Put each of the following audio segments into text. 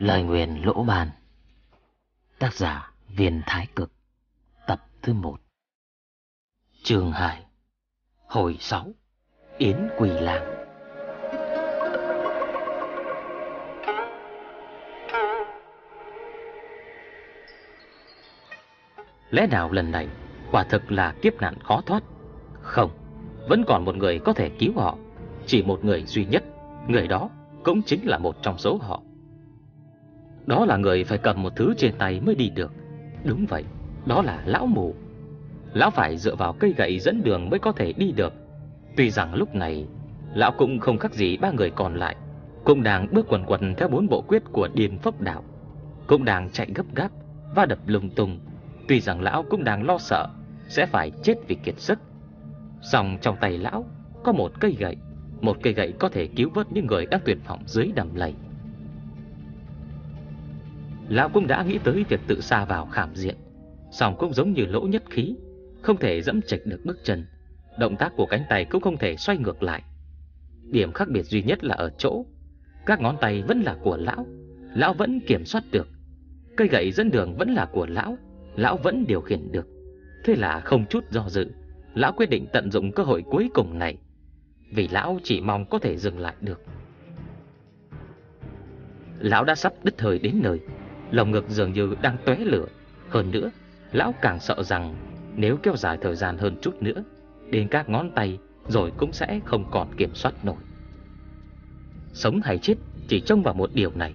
Lời nguyền lỗ bàn Tác giả Viên Thái Cực. Tập thứ 1 Trường Hải Hồi 6 Yến Quỳ Làng Lẽ nào lần này, quả thực là kiếp nạn khó thoát? Không, Vẫn còn một người có thể cứu họ. Chỉ một người duy nhất, Người đó cũng chính là một trong số họ đó là người phải cầm một thứ trên tay mới đi được. Đúng vậy, đó là lão mù. Lão phải dựa vào cây gậy dẫn đường mới có thể đi được. Tuy rằng lúc này Lão cũng không khác gì ba người còn lại. Cũng đang bước quần quần theo bốn bộ quyết của Điền Phốc Đạo. Cũng đang chạy gấp gáp Và đập lung tung. Tuy rằng lão cũng đang lo sợ Sẽ phải chết vì kiệt sức. Xong trong tay lão Có một cây gậy. Một cây gậy có thể cứu vớt những người đang tuyệt vọng dưới đầm lầy. Lão cũng đã nghĩ tới việc tự xa vào khảm diện. Song cũng giống như lỗ nhất khí, Không thể dẫm chạch được bước chân. Động tác của cánh tay cũng không thể xoay ngược lại. Điểm khác biệt duy nhất là ở chỗ, Các ngón tay vẫn là của lão Lão vẫn kiểm soát được. Cây gậy dẫn đường vẫn là của lão Lão vẫn điều khiển được. Thế là không chút do dự, Lão quyết định tận dụng cơ hội cuối cùng này, Vì lão chỉ mong có thể dừng lại được. Lão đã sắp đứt thời đến nơi lồng ngực dường như đang tóe lửa. Hơn nữa, Lão càng sợ rằng Nếu kéo dài thời gian hơn chút nữa, Đến các ngón tay Rồi cũng sẽ không còn kiểm soát nổi. Sống hay chết Chỉ trông vào một điều này.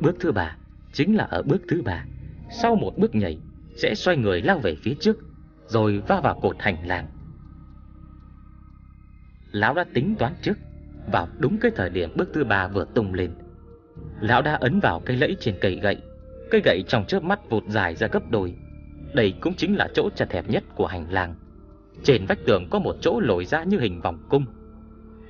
Bước thứ ba Chính là ở bước thứ ba. Sau một bước nhảy, Sẽ xoay người lao về phía trước, Rồi va vào cột hành lang. Lão đã tính toán trước, Vào đúng cái thời điểm bước thứ ba vừa tung lên. Lão đã ấn vào cái lẫy trên cây gậy Cây gậy trong chớp mắt vụt dài ra gấp đôi. Đây cũng chính là chỗ chật hẹp nhất của hành lang. Trên vách tường có một chỗ lồi ra như hình vòng cung.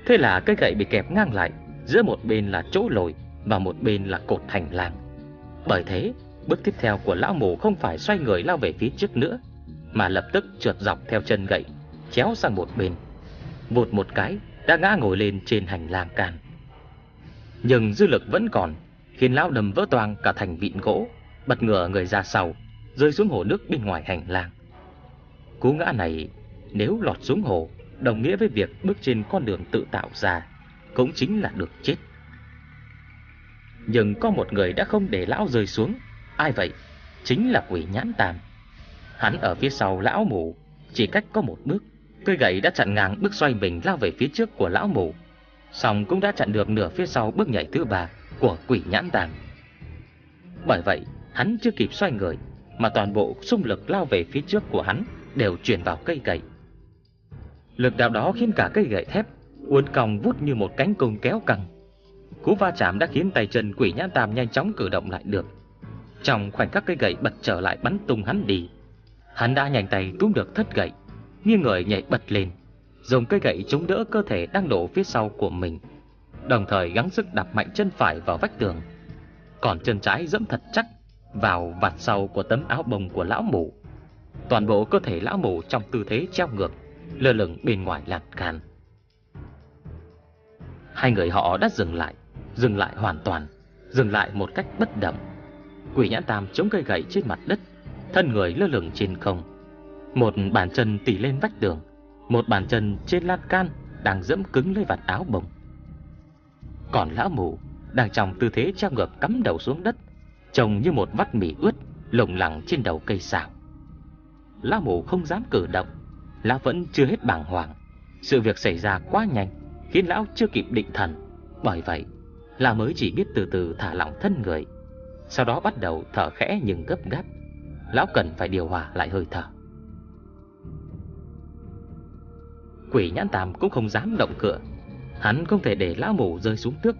Thế là cây gậy bị kẹp ngang lại, Giữa một bên là chỗ lồi Và một bên là cột hành lang. Bởi thế, Bước tiếp theo của lão mù không phải xoay người lao về phía trước nữa, Mà lập tức trượt dọc theo chân gậy, Chéo sang một bên. Vụt một cái, Đã ngã ngồi lên trên hành lang can. Nhưng dư lực vẫn còn khiến lão đầm vỡ toang cả thành vịn gỗ, bật ngửa người ra sau, rơi xuống hồ nước bên ngoài hành lang. Cú ngã này nếu lọt xuống hồ, đồng nghĩa với việc bước trên con đường tự tạo ra, cũng chính là được chết. Nhưng có một người đã không để lão rơi xuống, ai vậy? Chính là quỷ nhãn tàm. Hắn ở phía sau lão mù, chỉ cách có một bước, cây gậy đã chặn ngang bước xoay mình lao về phía trước của lão mù, song cũng đã chặn được nửa phía sau bước nhảy thứ ba của quỷ nhãn đàn. Bởi vậy, hắn chưa kịp xoay người, mà toàn bộ xung lực lao về phía trước của hắn đều truyền vào cây gậy. Lực đạo đó khiến cả cây gậy thép uốn cong vút như một cánh cung kéo căng. Cú va chạm đã khiến tay chân quỷ nhãn tam nhanh chóng cử động lại được. Trong khoảnh khắc cây gậy bật trở lại bắn tung hắn đi, hắn đã nhanh tay túm được thất gậy, nghiêng người nhảy bật lên, dùng cây gậy chống đỡ cơ thể đang đổ phía sau của mình đồng thời gắng sức đạp mạnh chân phải vào vách tường. Còn chân trái dẫm thật chắc vào vạt sau của tấm áo bông của lão mù. Toàn bộ cơ thể lão mù trong tư thế treo ngược, lơ lửng bên ngoài lan can. Hai người họ đã dừng lại, dừng lại hoàn toàn, dừng lại một cách bất động. Quỷ nhãn tam chống cây gậy trên mặt đất, thân người lơ lửng trên không. Một bàn chân tỉ lên vách tường, một bàn chân trên lan can đang dẫm cứng lấy vạt áo bồng. Còn lão mù đang trong tư thế treo ngược cắm đầu xuống đất, trông như một vắt mì ướt lủng lẳng trên đầu cây xào. Lão mù không dám cử động, lão vẫn chưa hết bàng hoàng. Sự việc xảy ra quá nhanh, khiến lão chưa kịp định thần. Bởi vậy, lão mới chỉ biết từ từ thả lỏng thân người. Sau đó bắt đầu thở khẽ nhưng gấp gáp. Lão cần phải điều hòa lại hơi thở. Quỷ nhãn tam cũng không dám động cửa Hắn không thể để lão mù rơi xuống nước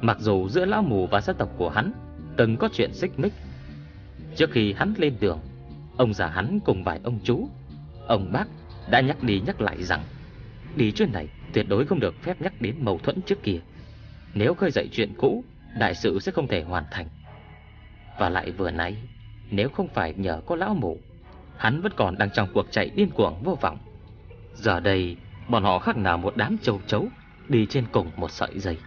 Mặc dù giữa lão mù và gia tộc của hắn Từng có chuyện xích mích, Trước khi hắn lên đường, Ông già hắn cùng vài ông chú, Ông bác đã nhắc đi nhắc lại rằng, Đi chuyến này tuyệt đối không được phép nhắc đến mâu thuẫn trước kia. Nếu khơi dậy chuyện cũ, Đại sự sẽ không thể hoàn thành. Và lại vừa nãy, Nếu không phải nhờ có lão mù, Hắn vẫn còn đang trong cuộc chạy điên cuồng vô vọng. Giờ đây, Bọn họ khác nào một đám châu chấu đi trên cùng một sợi dây.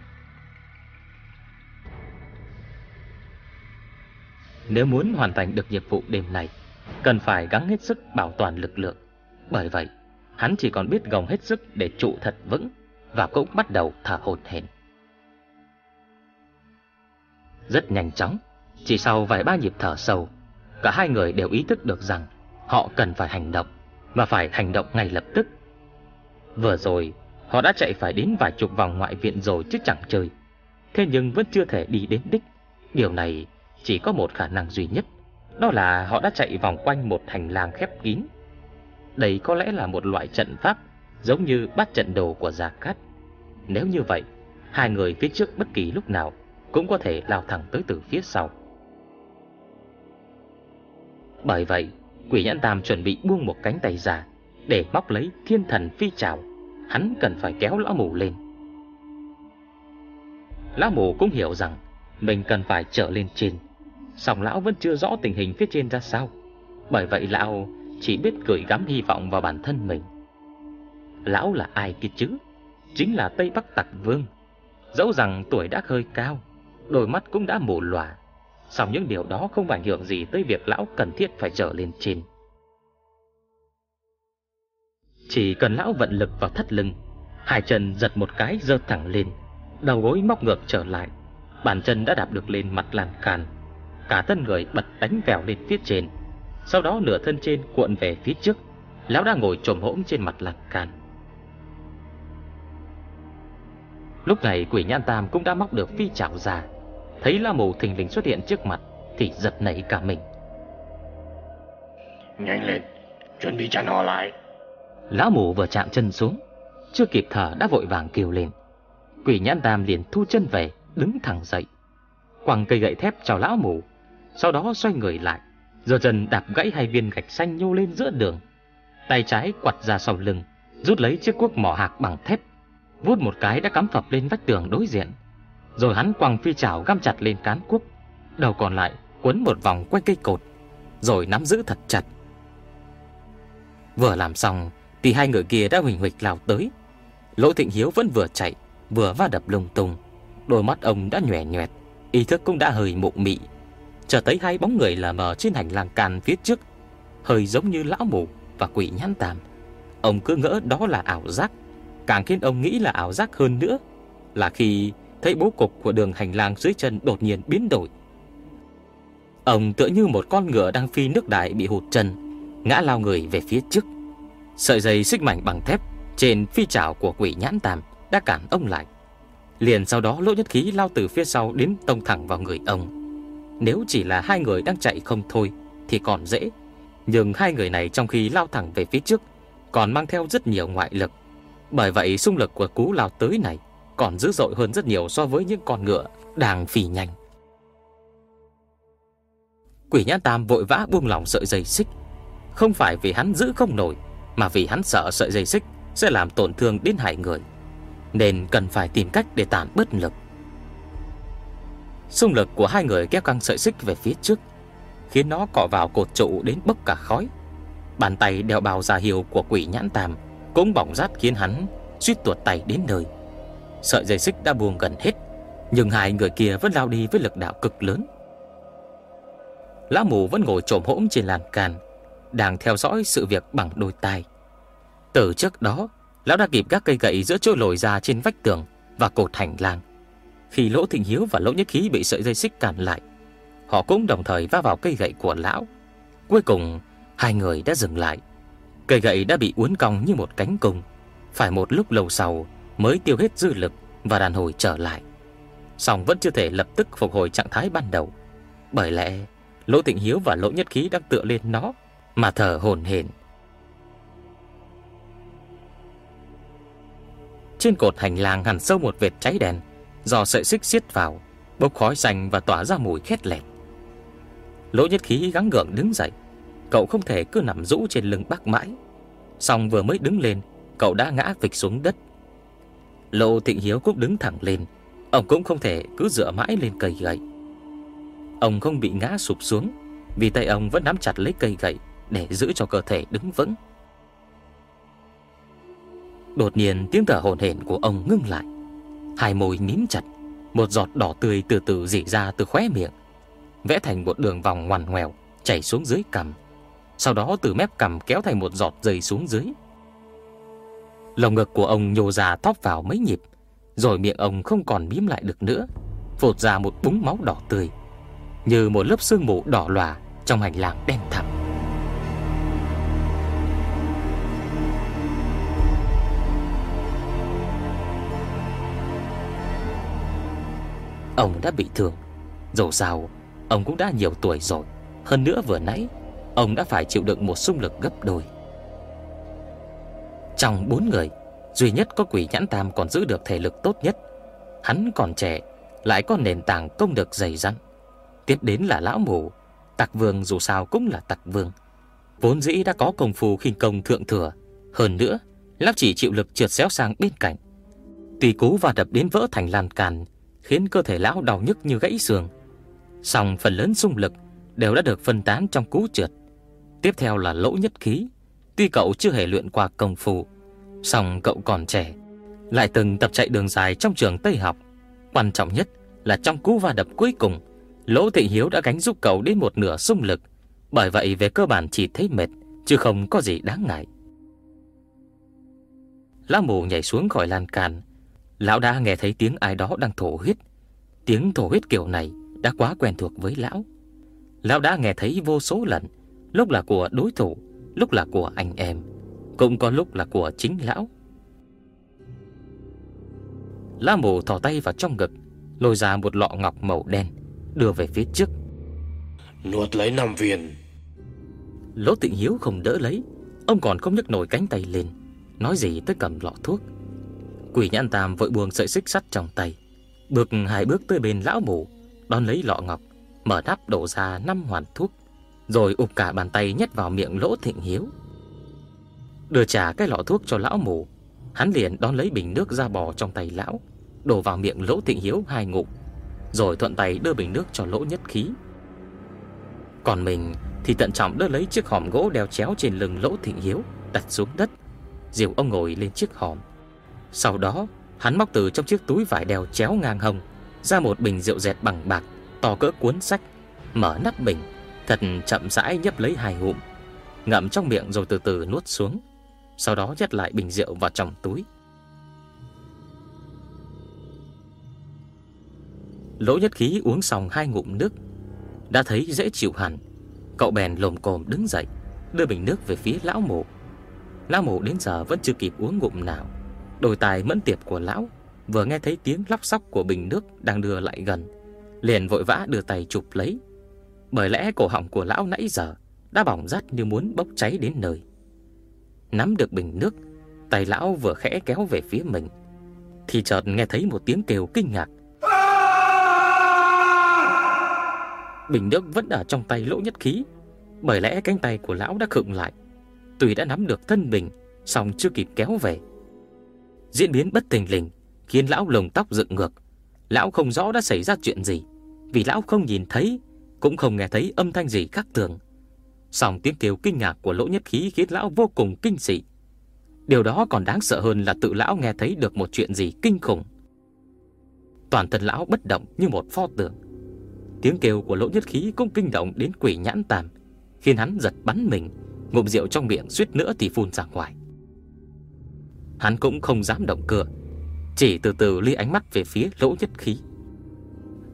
Nếu muốn hoàn thành được nhiệm vụ đêm này, Cần phải gắng hết sức bảo toàn lực lượng. Bởi vậy, Hắn chỉ còn biết gồng hết sức để trụ thật vững Và cũng bắt đầu thở hổn hển. Rất nhanh chóng, Chỉ sau vài ba nhịp thở sâu, Cả hai người đều ý thức được rằng Họ cần phải hành động Và phải hành động ngay lập tức. Vừa rồi Họ đã chạy phải đến vài chục vòng ngoại viện rồi chứ chẳng chơi. Thế nhưng vẫn chưa thể đi đến đích. Điều này chỉ có một khả năng duy nhất, Đó là họ đã chạy vòng quanh một hành lang khép kín. Đây có lẽ là một loại trận pháp Giống như bát trận đồ của Gia Cát Nếu như vậy, Hai người phía trước bất kỳ lúc nào Cũng có thể lao thẳng tới từ phía sau. Bởi vậy, Quỷ nhãn tam chuẩn bị buông một cánh tay ra Để móc lấy thiên thần phi trào. Hắn cần phải kéo lão mù lên. Lão mù cũng hiểu rằng Mình cần phải trở lên trên. Song lão vẫn chưa rõ tình hình phía trên ra sao. Bởi vậy lão chỉ biết gửi gắm hy vọng vào bản thân mình. Lão là ai kia chứ? Chính là Tây Bắc Tặc Vương. Dẫu rằng tuổi đã hơi cao, Đôi mắt cũng đã mù lòa. Song những điều đó không ảnh hưởng gì tới việc lão cần thiết phải trở lên trên. Chỉ cần lão vận lực vào thắt lưng, Hai chân giật một cái giơ thẳng lên, Đầu gối móc ngược trở lại, Bàn chân đã đạp được lên mặt lan can Cả thân người bật đánh vèo lên phía trên. Sau đó nửa thân trên cuộn về phía trước, Lão đã ngồi trồm hỗn trên mặt lan can Lúc này quỷ nhãn tam cũng đã móc được phi chảo ra Thấy la mù thình lình xuất hiện trước mặt Thì giật nảy cả mình. Nhanh lên, Chuẩn bị chặn họ lại. Lão mù vừa chạm chân xuống, Chưa kịp thở đã vội vàng kêu lên. Quỷ nhãn tam liền thu chân về, Đứng thẳng dậy. Quăng cây gậy thép chào lão mù, Sau đó xoay người lại Rồi dần đạp gãy hai viên gạch xanh nhô lên giữa đường. Tay trái quặt ra sau lưng, Rút lấy chiếc cuốc mỏ hạc bằng thép Vút một cái đã cắm phập lên vách tường đối diện. Rồi hắn quăng phi chảo găm chặt lên cán cuốc, Đầu còn lại quấn một vòng quanh cây cột, Rồi nắm giữ thật chặt. Vừa làm xong thì hai người kia đã huỳnh huỳnh lao tới. Lỗ Thịnh Hiếu vẫn vừa chạy, Vừa va đập lung tung. Đôi mắt ông đã nhòe nhòe Ý thức cũng đã hơi mụ mị. Chờ thấy hai bóng người lờ mờ trên hành lang can phía trước, Hơi giống như lão mù và quỷ nhãn tàm. Ông cứ ngỡ đó là ảo giác, Càng khiến ông nghĩ là ảo giác hơn nữa, Là khi thấy bố cục của đường hành lang dưới chân đột nhiên biến đổi. Ông tựa như một con ngựa đang phi nước đại bị hụt chân, Ngã lao người về phía trước. Sợi dây xích mảnh bằng thép Trên phi trảo của quỷ nhãn tàm Đã cản ông lại. Liền sau đó, lỗ nhất khí lao từ phía sau Đến tông thẳng vào người ông. Nếu chỉ là hai người đang chạy không thôi Thì còn dễ. Nhưng hai người này trong khi lao thẳng về phía trước Còn mang theo rất nhiều ngoại lực. Bởi vậy, xung lực của cú lao tới này Còn dữ dội hơn rất nhiều so với những con ngựa Đang phì nhanh. Quỷ nhãn tam vội vã buông lỏng sợi dây xích. Không phải vì hắn giữ không nổi mà vì hắn sợ sợi dây xích Sẽ làm tổn thương đến hại người, Nên cần phải tìm cách để tản bớt lực. Xung lực của hai người kéo căng sợi xích về phía trước, Khiến nó cọ vào cột trụ đến bốc cả khói. Bàn tay đeo bào già hiệu của quỷ nhãn tàm Cũng bỏng rát khiến hắn suýt tuột tay đến nơi. Sợi dây xích đã buông gần hết, Nhưng hai người kia vẫn lao đi với lực đạo cực lớn. Lão mù vẫn ngồi trộm hỗn trên làn can đang theo dõi sự việc bằng đôi tai. Từ trước đó, Lão đã kịp các cây gậy giữa chỗ lồi ra trên vách tường Và cột hành lang. Khi Lỗ Thịnh Hiếu và Lỗ Nhất Khí bị sợi dây xích cản lại, Họ cũng đồng thời va vào cây gậy của lão. Cuối cùng, Hai người đã dừng lại. Cây gậy đã bị uốn cong như một cánh cung. Phải một lúc lâu sau Mới tiêu hết dư lực Và đàn hồi trở lại. Song vẫn chưa thể lập tức phục hồi trạng thái ban đầu. Bởi lẽ, Lỗ Tịnh Hiếu và Lỗ Nhất Khí đang tựa lên nó. Mà thở hổn hển. Trên cột hành lang hẳn sâu một vệt cháy đèn Do sợi xích xiết vào, Bốc khói xanh và tỏa ra mùi khét lẹt. Lỗ Nhất Khí gắng gượng đứng dậy, Cậu không thể cứ nằm rũ trên lưng bác mãi. Xong vừa mới đứng lên, Cậu đã ngã phịch xuống đất. Lỗ Thịnh Hiếu cũng đứng thẳng lên, Ông cũng không thể cứ dựa mãi lên cây gậy. Ông không bị ngã sụp xuống, Vì tay ông vẫn nắm chặt lấy cây gậy. Để giữ cho cơ thể đứng vững Đột nhiên tiếng thở hồn hển của ông ngưng lại Hai môi mím chặt Một giọt đỏ tươi từ từ rỉ ra từ khóe miệng vẽ thành một đường vòng ngoằn ngoèo chảy xuống dưới cằm. Sau đó từ mép cằm kéo thành một giọt rơi xuống dưới. Lồng ngực của ông nhô ra thóp vào mấy nhịp, rồi miệng ông không còn mím lại được nữa, phột ra một búng máu đỏ tươi, như một lớp sương mù đỏ lòa trong hành lang đen thẳm. Ông đã bị thương. Dù sao, Ông cũng đã nhiều tuổi rồi. Hơn nữa vừa nãy, Ông đã phải chịu đựng một xung lực gấp đôi. Trong bốn người, Duy nhất có quỷ nhãn tam còn giữ được thể lực tốt nhất. Hắn còn trẻ, Lại có nền tảng công được dày dặn. Tiếp đến là lão mù, Tặc vương dù sao cũng là tặc vương. Vốn dĩ đã có công phu khinh công thượng thừa, Hơn nữa, Lão chỉ chịu lực trượt xéo sang bên cạnh. Tùy cú và đập đến vỡ thành lan càn. Khiến cơ thể lão đau nhức như gãy xương. Song phần lớn xung lực Đều đã được phân tán trong cú trượt. Tiếp theo là lỗ nhất khí. Tuy cậu chưa hề luyện qua công phu, song cậu còn trẻ, Lại từng tập chạy đường dài trong trường Tây học. Quan trọng nhất là trong cú va đập cuối cùng, Lỗ Thị Hiếu đã gánh giúp cậu đến một nửa xung lực. Bởi vậy về cơ bản chỉ thấy mệt, Chứ không có gì đáng ngại. Lão mù nhảy xuống khỏi lan can Lão đã nghe thấy tiếng ai đó đang thổ huyết. Tiếng thổ huyết kiểu này đã quá quen thuộc với lão. Lão đã nghe thấy vô số lần Lúc là của đối thủ Lúc là của anh em Cũng có lúc là của chính lão. Lá mù thò tay vào trong ngực Lôi ra một lọ ngọc màu đen Đưa về phía trước. Nuốt lấy năm viên. Lỗ tịnh hiếu không đỡ lấy Ông còn không nhấc nổi cánh tay lên Nói gì tới cầm lọ thuốc Quỷ nhãn tam vội buông sợi xích sắt trong tay. Bước hai bước tới bên lão mù, Đón lấy lọ ngọc, Mở nắp đổ ra năm hoàn thuốc, Rồi ụp cả bàn tay nhét vào miệng lỗ thịnh hiếu. Đưa trả cái lọ thuốc cho lão mù, Hắn liền đón lấy bình nước ra bò trong tay lão, Đổ vào miệng lỗ thịnh hiếu hai ngụm, Rồi thuận tay đưa bình nước cho lỗ nhất khí. Còn mình thì tận trọng đưa lấy chiếc hòm gỗ đeo chéo trên lưng lỗ thịnh hiếu Đặt xuống đất Diều ông ngồi lên chiếc hòm. Sau đó, hắn móc từ trong chiếc túi vải đeo chéo ngang hông, Ra một bình rượu dẹt bằng bạc, To cỡ cuốn sách, Mở nắp bình, Thật chậm rãi nhấp lấy hai ngụm Ngậm trong miệng rồi từ từ nuốt xuống, Sau đó nhét lại bình rượu vào trong túi. Lỗ nhất khí uống xong hai ngụm nước, Đã thấy dễ chịu hẳn, Cậu bèn lồm cồm đứng dậy, Đưa bình nước về phía lão mộ. Lão mộ đến giờ vẫn chưa kịp uống ngụm nào. Đôi tài mẫn tiệp của lão Vừa nghe thấy tiếng lóc sóc của bình nước Đang đưa lại gần, Liền vội vã đưa tay chụp lấy. Bởi lẽ cổ họng của lão nãy giờ Đã bỏng rát như muốn bốc cháy đến nơi. Nắm được bình nước, Tay lão vừa khẽ kéo về phía mình, Thì chợt nghe thấy một tiếng kêu kinh ngạc. Bình nước vẫn ở trong tay lỗ nhất khí, Bởi lẽ cánh tay của lão đã khựng lại, Tuy đã nắm được thân bình, song chưa kịp kéo về. Diễn biến bất tình lình, Khiến lão lồng tóc dựng ngược. Lão không rõ đã xảy ra chuyện gì, Vì lão không nhìn thấy, Cũng không nghe thấy âm thanh gì khác thường. Song tiếng kêu kinh ngạc của lỗ nhất khí Khiến lão vô cùng kinh dị. Điều đó còn đáng sợ hơn là tự lão nghe thấy được một chuyện gì kinh khủng. Toàn thân lão bất động như một pho tượng. Tiếng kêu của lỗ nhất khí cũng kinh động đến quỷ nhãn tàm, Khiến hắn giật bắn mình, Ngụm rượu trong miệng suýt nữa thì phun ra ngoài. Hắn cũng không dám động cửa, Chỉ từ từ ly ánh mắt về phía lỗ nhất khí.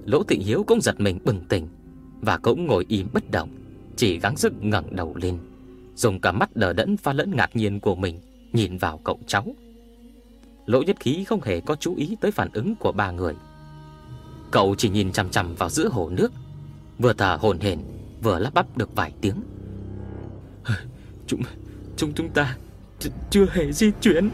Lỗ tịnh hiếu cũng giật mình bừng tỉnh Và cũng ngồi im bất động, Chỉ gắng sức ngẩng đầu lên, Dùng cả mắt đờ đẫn pha lẫn ngạc nhiên của mình Nhìn vào cậu cháu. Lỗ nhất khí không hề có chú ý tới phản ứng của ba người. Cậu chỉ nhìn chằm chằm vào giữa hồ nước, Vừa thở hồn hển, Vừa lắp bắp được vài tiếng. Chúng chúng chúng ta chưa hề di chuyển.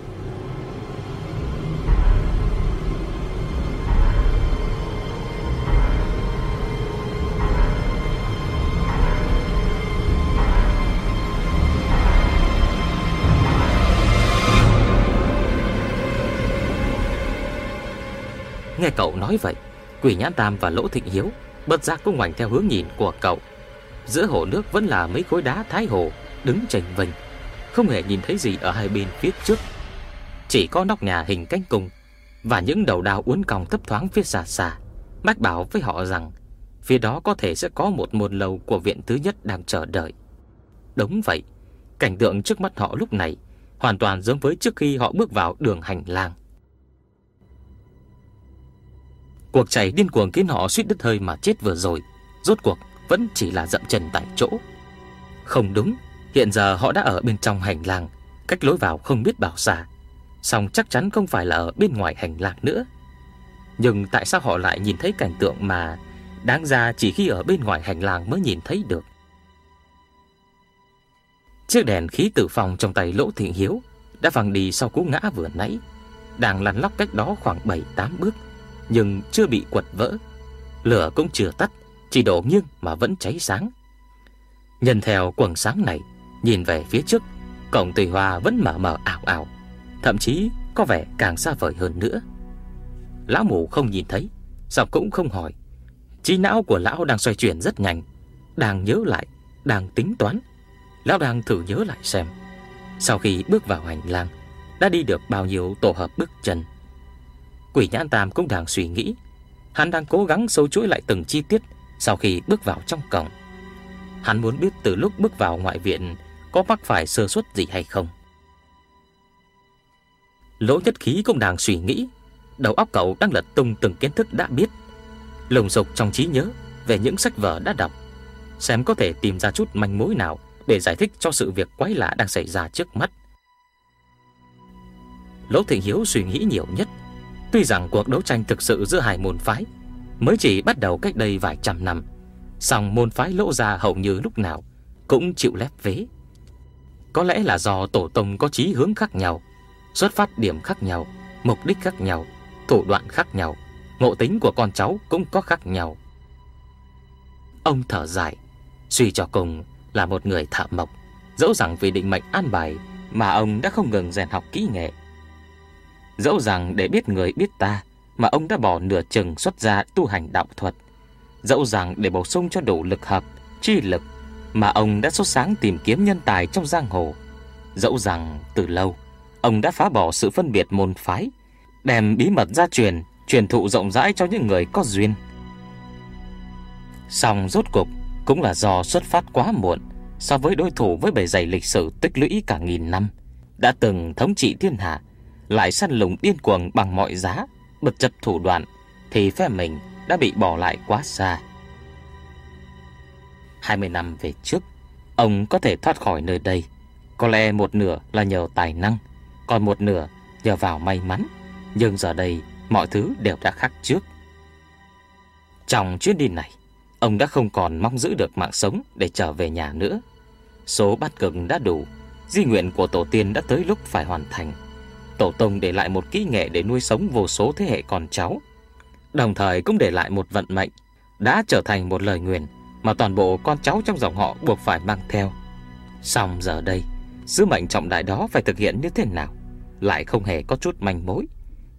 Nghe cậu nói vậy, Quỷ Nhãn Tam và Lỗ Thịnh Hiếu Bất giác cũng ngoảnh theo hướng nhìn của cậu. Giữa hồ nước vẫn là mấy khối đá thái hồ Đứng chành vênh, Không hề nhìn thấy gì ở hai bên phía trước. Chỉ có nóc nhà hình cánh cung Và những đầu đao uốn cong thấp thoáng phía xa xa, Mách bảo với họ rằng Phía đó có thể sẽ có một môn lầu của viện thứ nhất đang chờ đợi. Đúng vậy, Cảnh tượng trước mắt họ lúc này Hoàn toàn giống với trước khi họ bước vào đường hành lang. Cuộc chảy điên cuồng khiến họ suýt đứt hơi mà chết vừa rồi. Rốt cuộc, vẫn chỉ là dậm chân tại chỗ. Không đúng, Hiện giờ họ đã ở bên trong hành lang, Cách lối vào không biết bảo xa. Xong chắc chắn không phải là ở bên ngoài hành lang nữa. Nhưng tại sao họ lại nhìn thấy cảnh tượng mà Đáng ra chỉ khi ở bên ngoài hành lang mới nhìn thấy được? Chiếc đèn khí tử phòng trong tay Lỗ Thiện Hiếu Đã văng đi sau cú ngã vừa nãy, Đang lăn lóc cách đó khoảng 7-8 bước. Nhưng chưa bị quật vỡ. Lửa cũng chưa tắt, Chỉ đổ nghiêng mà vẫn cháy sáng. Nhân theo quầng sáng này, Nhìn về phía trước, Cổng tùy hoa vẫn mở mở ảo ảo, Thậm chí có vẻ càng xa vời hơn nữa. Lão mù không nhìn thấy Sao cũng không hỏi. Trí não của lão đang xoay chuyển rất nhanh, Đang nhớ lại, Đang tính toán. Lão đang thử nhớ lại xem, Sau khi bước vào hành lang, Đã đi được bao nhiêu tổ hợp bước chân. Quỷ nhãn tam cũng đang suy nghĩ. Hắn đang cố gắng sâu chuỗi lại từng chi tiết Sau khi bước vào trong cổng. Hắn muốn biết từ lúc bước vào ngoại viện Có mắc phải sơ suất gì hay không. Lỗ nhất khí cũng đang suy nghĩ. Đầu óc cậu đang lật tung từng kiến thức đã biết. Lồng sục trong trí nhớ Về những sách vở đã đọc. Xem có thể tìm ra chút manh mối nào Để giải thích cho sự việc quái lạ đang xảy ra trước mắt. Lỗ Thịnh Hiếu suy nghĩ nhiều nhất. Tuy rằng cuộc đấu tranh thực sự giữa hai môn phái Mới chỉ bắt đầu cách đây vài trăm năm, song môn phái lỗ ra hầu như lúc nào Cũng chịu lép vế. Có lẽ là do tổ tông có chí hướng khác nhau, Xuất phát điểm khác nhau, Mục đích khác nhau, Thủ đoạn khác nhau, Ngộ tính của con cháu cũng có khác nhau. Ông thở dài, Suy cho cùng là một người thợ mộc, Dẫu rằng vì định mệnh an bài Mà ông đã không ngừng rèn học kỹ nghệ. Dẫu rằng để biết người biết ta, Mà ông đã bỏ nửa chừng xuất ra tu hành đạo thuật. Dẫu rằng để bổ sung cho đủ lực hợp, Chi lực, Mà ông đã xuất sáng tìm kiếm nhân tài trong giang hồ. Dẫu rằng từ lâu, Ông đã phá bỏ sự phân biệt môn phái, Đem bí mật gia truyền Truyền thụ rộng rãi cho những người có duyên. Xong rốt cục Cũng là do xuất phát quá muộn So với đối thủ với bề dày lịch sử tích lũy cả nghìn năm, Đã từng thống trị thiên hạ. Lại săn lùng điên cuồng bằng mọi giá Bật chấp thủ đoạn, Thì phe mình đã bị bỏ lại quá xa. 20 năm về trước, Ông có thể thoát khỏi nơi đây. Có lẽ một nửa là nhờ tài năng, Còn một nửa nhờ vào may mắn. Nhưng giờ đây, mọi thứ đều đã khác trước. Trong chuyến đi này, Ông đã không còn mong giữ được mạng sống Để trở về nhà nữa. Số bát cực đã đủ, Di nguyện của tổ tiên đã tới lúc phải hoàn thành. Tổ tông để lại một kỹ nghệ Để nuôi sống vô số thế hệ con cháu. Đồng thời cũng để lại một vận mệnh Đã trở thành một lời nguyền Mà toàn bộ con cháu trong dòng họ buộc phải mang theo. Xong giờ đây, Sứ mệnh trọng đại đó phải thực hiện như thế nào Lại không hề có chút manh mối.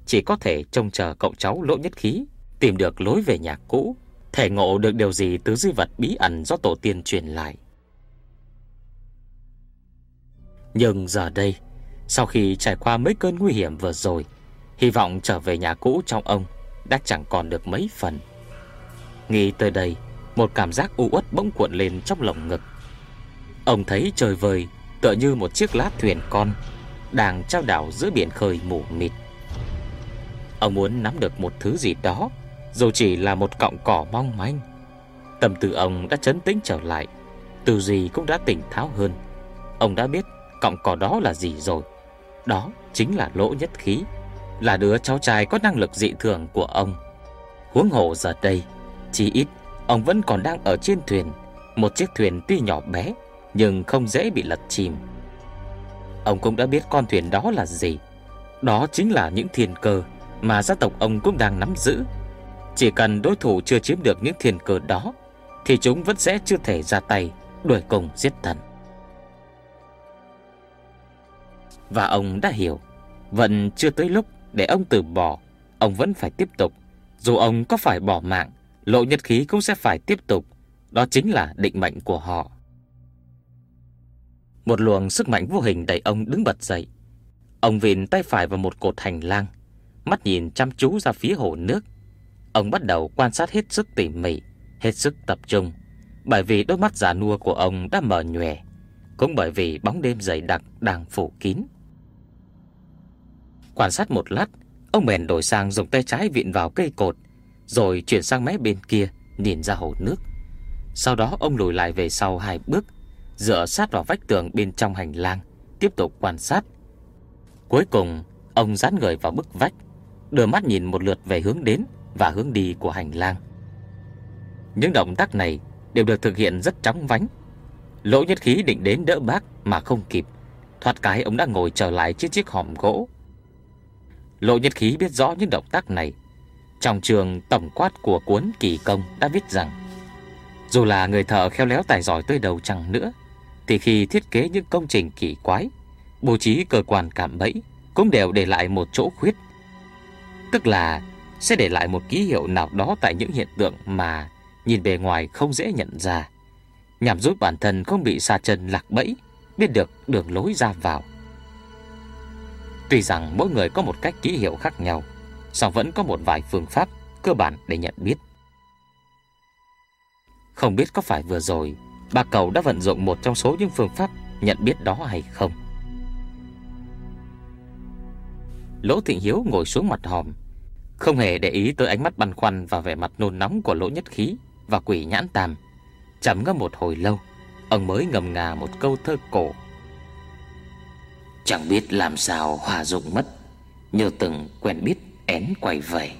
Chỉ có thể trông chờ cậu cháu lỗ nhất khí, Tìm được lối về nhà cũ, Thể ngộ được điều gì từ di vật bí ẩn do tổ tiên truyền lại. Nhưng giờ đây sau khi trải qua mấy cơn nguy hiểm vừa rồi Hy vọng trở về nhà cũ trong ông đã chẳng còn được mấy phần. Nghĩ tới đây, một cảm giác u uất bỗng cuộn lên trong lồng ngực. Ông thấy trời vời tựa như một chiếc lá thuyền con đang trao đảo giữa biển khơi mù mịt. Ông muốn nắm được một thứ gì đó, dù chỉ là một cọng cỏ mong manh. Tâm tư ông đã chấn tĩnh trở lại, tư duy cũng đã tỉnh tháo hơn. Ông đã biết cọng cỏ đó là gì rồi. Đó chính là lỗ nhất khí là đứa cháu trai có năng lực dị thường của ông. Huống hồ giờ đây, chỉ ít ông vẫn còn đang ở trên thuyền, một chiếc thuyền tuy nhỏ bé nhưng không dễ bị lật chìm. Ông cũng đã biết con thuyền đó là gì. Đó chính là những thiên cơ mà gia tộc ông cũng đang nắm giữ. Chỉ cần đối thủ chưa chiếm được những thiên cơ đó thì chúng vẫn sẽ chưa thể ra tay đuổi cùng giết thần. Và ông đã hiểu, vẫn chưa tới lúc để ông từ bỏ, ông vẫn phải tiếp tục. Dù ông có phải bỏ mạng, lộ nhật khí cũng sẽ phải tiếp tục. Đó chính là định mệnh của họ. Một luồng sức mạnh vô hình đẩy ông đứng bật dậy. Ông vịn tay phải vào một cột hành lang, mắt nhìn chăm chú ra phía hồ nước. Ông bắt đầu quan sát hết sức tỉ mỉ, hết sức tập trung, bởi vì đôi mắt già nua của ông đã mở nhòe, cũng bởi vì bóng đêm dày đặc đang phủ kín. Quan sát một lát, ông bèn đổi sang dùng tay trái vịn vào cây cột, rồi chuyển sang mé bên kia, nhìn ra hồ nước. Sau đó ông lùi lại về sau hai bước, dựa sát vào vách tường bên trong hành lang, tiếp tục quan sát. Cuối cùng, ông dán người vào bức vách, đưa mắt nhìn một lượt về hướng đến và hướng đi của hành lang. Những động tác này đều được thực hiện rất chóng vánh. Lỗ nhất khí định đến đỡ bác mà không kịp. Thoát cái ông đã ngồi trở lại trên chiếc hòm gỗ. Lỗ nhất khí biết rõ những động tác này. Trong trường tổng quát của cuốn kỳ công đã viết rằng dù là người thợ khéo léo tài giỏi tới đầu chẳng nữa Thì khi thiết kế những công trình kỳ quái Bố trí cơ quan cảm bẫy Cũng đều để lại một chỗ khuyết Tức là sẽ để lại một ký hiệu nào đó tại những hiện tượng mà nhìn bề ngoài không dễ nhận ra, nhằm giúp bản thân không bị xa chân lạc bẫy, biết được đường lối ra vào. Tuy rằng mỗi người có một cách ký hiệu khác nhau, song vẫn có một vài phương pháp cơ bản để nhận biết. Không biết có phải vừa rồi bà cậu đã vận dụng một trong số những phương pháp nhận biết đó hay không. Lỗ Thịnh Hiếu ngồi xuống mặt hòm, không hề để ý tới ánh mắt băn khoăn và vẻ mặt nôn nóng của Lỗ Nhất Khí và Quỷ Nhãn Tam chầm ngâm một hồi lâu, ông mới ngầm ngà một câu thơ cổ. Chẳng biết làm sao hòa dụng mất, như từng quen biết én quay về.